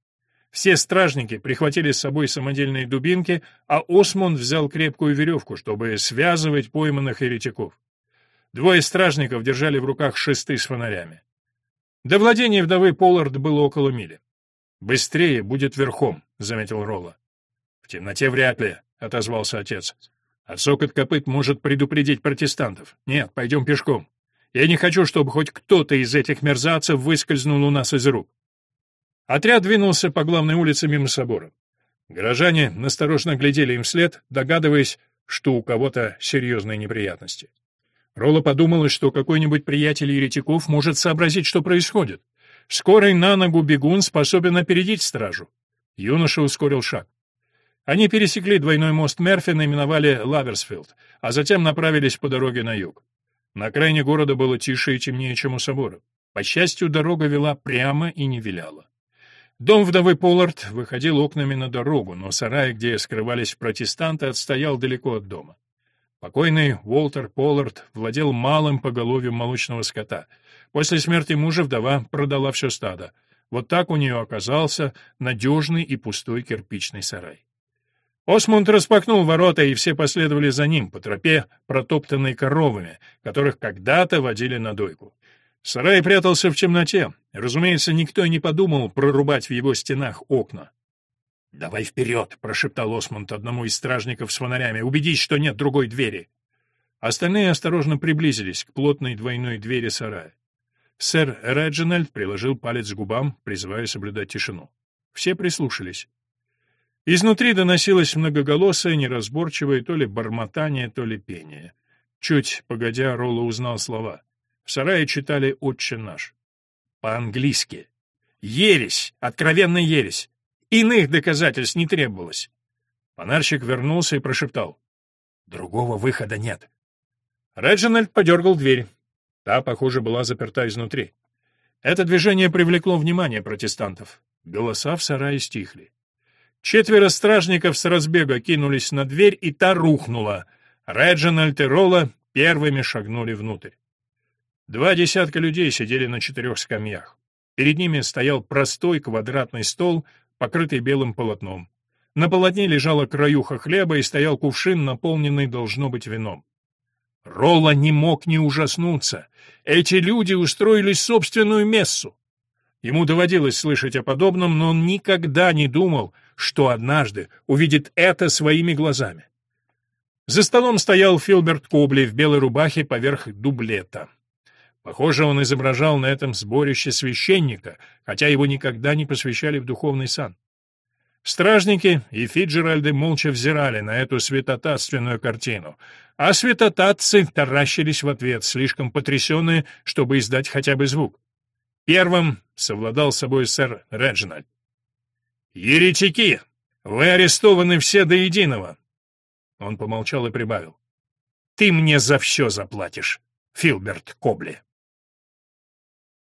Все стражники прихватили с собой самодельные дубинки, а Осмонд взял крепкую веревку, чтобы связывать пойманных еретиков. Двое стражников держали в руках шесты с фонарями. До владения вдовы Поллард было около мили. «Быстрее будет верхом», — заметил Ролла. «В темноте вряд ли», — отозвался отец. «А сокот копыт может предупредить протестантов. Нет, пойдем пешком. Я не хочу, чтобы хоть кто-то из этих мерзавцев выскользнул у нас из рук». Отряд двинулся по главной улице мимо собора. Горожане насторожно глядели им вслед, догадываясь, что у кого-то серьезные неприятности. Ролло подумал, что какой-нибудь приятель еретиков может сообразить, что происходит. Скорый на ногу бегун способен опередить стражу. Юноша ускорил шаг. Они пересекли двойной мост Мерфина и миновали Лаверсфилд, а затем направились по дороге на юг. На окраине города было тише и темнее, чем у собора. По счастью, дорога вела прямо и не виляла. Дом вдовы Поллард выходил окнами на дорогу, но сарай, где скрывались протестанты, отстоял далеко от дома. Покойный Уолтер Поллард владел малым поголовьем молочного скота. После смерти мужа вдова продала все стадо. Вот так у нее оказался надежный и пустой кирпичный сарай. Осмунд распахнул ворота, и все последовали за ним по тропе, протоптанной коровами, которых когда-то водили на дойку. Сарай прятался в темноте. Разумеется, никто и не подумал прорубать в его стенах окна. «Давай вперед!» — прошептал Осмунд одному из стражников с фонарями. «Убедись, что нет другой двери!» Остальные осторожно приблизились к плотной двойной двери сарая. Сэр Реджинальд приложил палец к губам, призывая соблюдать тишину. Все прислушались. Изнутри доносилось многоголосое, неразборчивое то ли бормотание, то ли пение. Чуть погодя, Ролло узнал слова. В сарае читали «Отче наш». По-английски. «Ересь! Откровенная ересь! Иных доказательств не требовалось!» Фонарщик вернулся и прошептал. «Другого выхода нет». Реджинальд подергал дверь. Та, похоже, была заперта изнутри. Это движение привлекло внимание протестантов. Голоса в сарае стихли. Четверо стражников с разбега кинулись на дверь, и та рухнула. Реджинальд и Ролла первыми шагнули внутрь. Два десятка людей сидели на четырех скамьях. Перед ними стоял простой квадратный стол, покрытый белым полотном. На полотне лежала краюха хлеба и стоял кувшин, наполненный, должно быть, вином. Ролла не мог не ужаснуться. Эти люди устроили собственную мессу. Ему доводилось слышать о подобном, но он никогда не думал, что однажды увидит это своими глазами. За столом стоял Филберт Кобли в белой рубахе поверх дублета. Похоже, он изображал на этом сборище священника, хотя его никогда не посвящали в духовный сан. Стражники и Фиджеральды молча взирали на эту святотатственную картину, а святотатцы таращились в ответ, слишком потрясенные, чтобы издать хотя бы звук. Первым совладал собой сэр Реджинальд. «Еретики! Вы арестованы все до единого!» Он помолчал и прибавил. «Ты мне за все заплатишь, Филберт Кобли!»